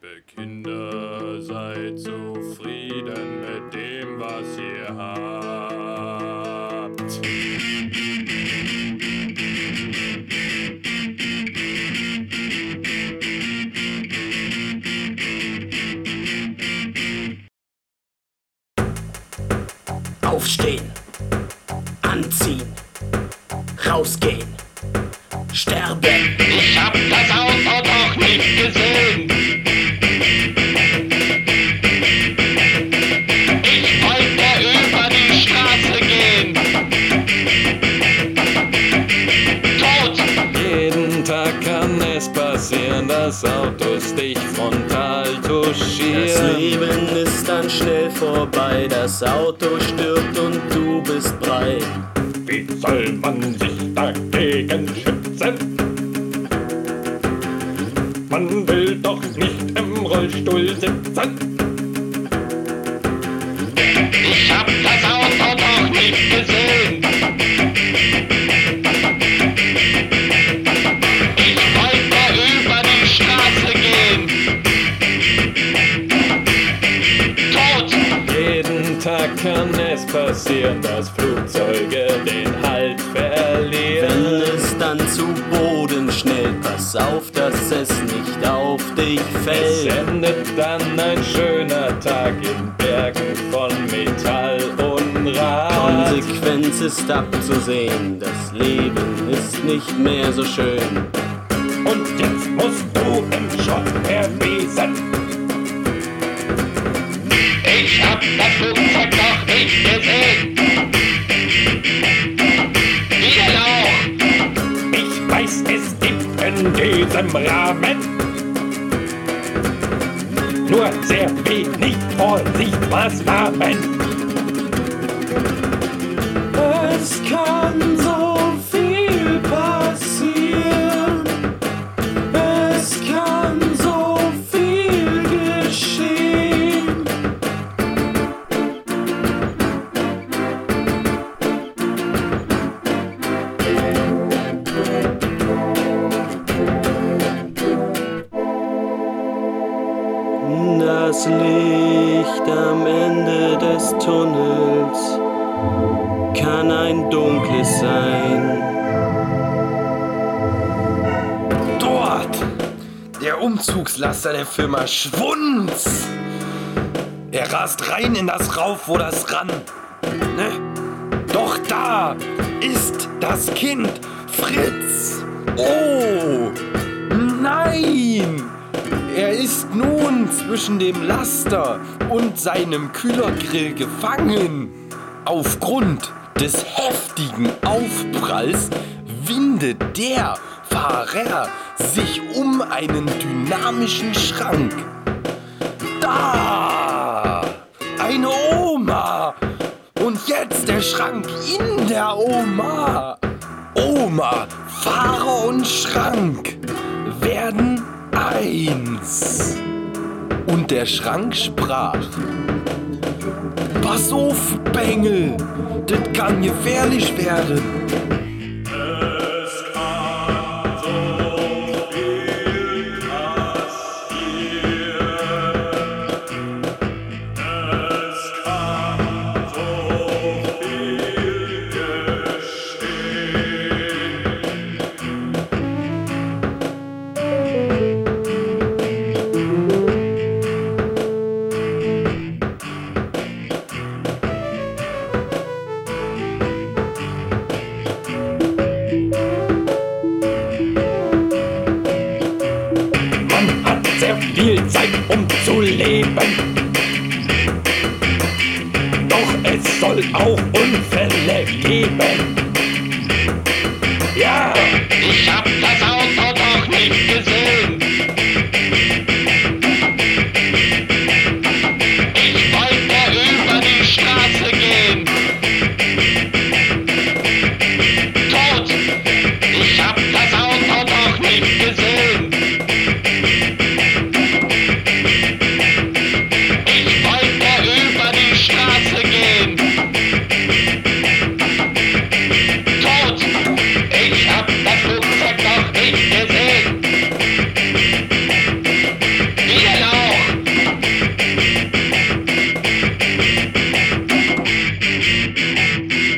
Liebe Kinder, seid zufrieden mit dem, was ihr habt. Aufstehen, anziehen, rausgehen, sterben. Passieren, dass Autos dich frontal Das touchieren. Leben ist dann schnell vorbei, das Auto stirbt und du bist breit. Wie soll man sich dagegen schützen? Man will doch nicht im Rollstuhl sitzen. Ich hab das Auto doch nicht gesehen. Kann es passieren, dass Flugzeuge den Halt Wenn verlieren. es dann zu Boden schnellt, pass auf, dass es nicht auf dich Es fällt. endet dann ein schöner Tag in Bergen von Metall und Rad. Konsequenz ist abzusehen, das Leben ist nicht mehr so schön. Und jetzt musst du im Schrott erwiesen. Diesem Rahmen nur sehr wenig Vorsichtsmaßnahmen. Es kann Ende des Tunnels kann ein dunkles sein. Dort! Der Umzugslaster der Firma Schwunz! Er rast rein in das Rauf, wo das ran. Ne? Doch da ist das Kind Fritz! Oh! Nein! Zwischen dem Laster und seinem Kühlergrill gefangen. Aufgrund des heftigen Aufpralls windet der Fahrer sich um einen dynamischen Schrank. Da! Eine Oma! Und jetzt der Schrank in der Oma! Oma, Fahrer und Schrank werden eins. Und der Schrank sprach: Pass auf, Bengel, das kann gefährlich werden. zu leben. Doch es soll auch Unfälle geben. Ja, ich hab